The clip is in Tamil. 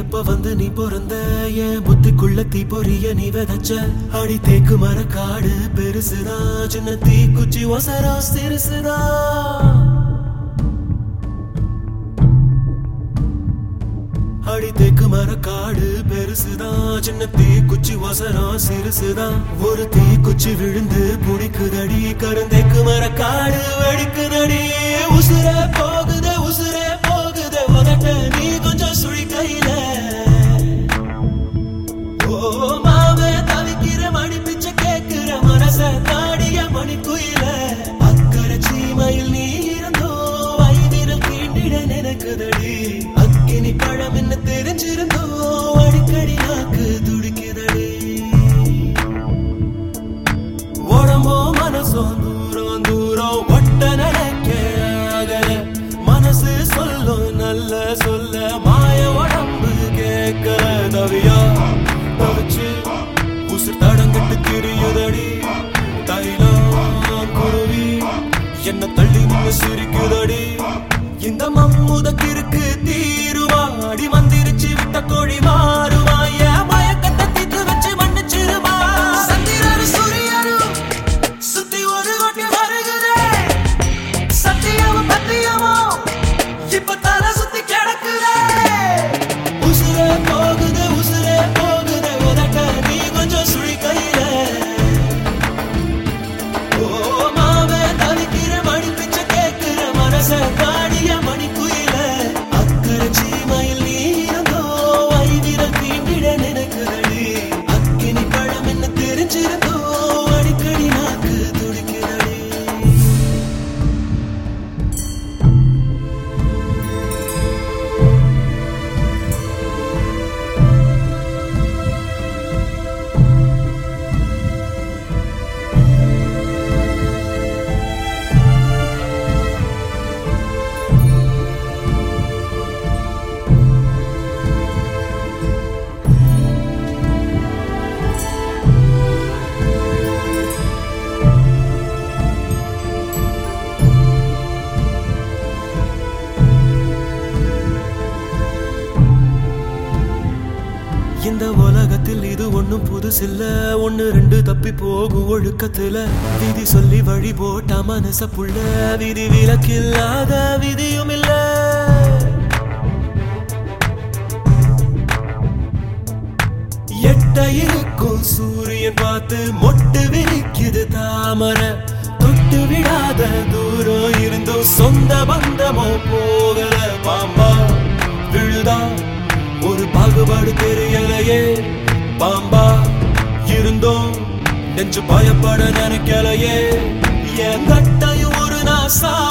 எப்ப வந்து நீ பொறந்த? என் புத்திக்குள்ள தீ பொறிய நீ விதச்ச? அடி தேக்கு மர காடு பெருசுதா? சின்ன தீ குச்சி ஒசரா சிறுசுதா? அடி தேக்கு மர காடு பெருசுதா? சின்ன தீ குச்சி ஒசரா சிறுசுதா? ஒரு தீ குச்சி விழுந்து புடிக்குதடி? கருந்தேக்கு மர காடு வெடிக்குதடி? உசுர போகுதடி? Todavía, todavía சில்ல ஒன்னு ரெண்டு தப்பி போகு ஒழுக்கத்துல. விதி சொல்லி வழி போட்டா மனச புள்ள. விதி விலக்கில்லாத விதியும் இல்ல. எட்டையிருக்கும் சூரியன் பார்த்து மொட்டு விரிக்குது தாமரை. தொட்டு விடாத தூரம் இருந்தும் சொந்த பந்தமோ போகல பாம்பா. விழுதான். ஒரு பாகுபாடு தெரியலையே பாம்பா. இருந்தோம். நெஞ்சு பயப்பட நினைக்கலையே. என் கட்டையும் ஒரு நாசா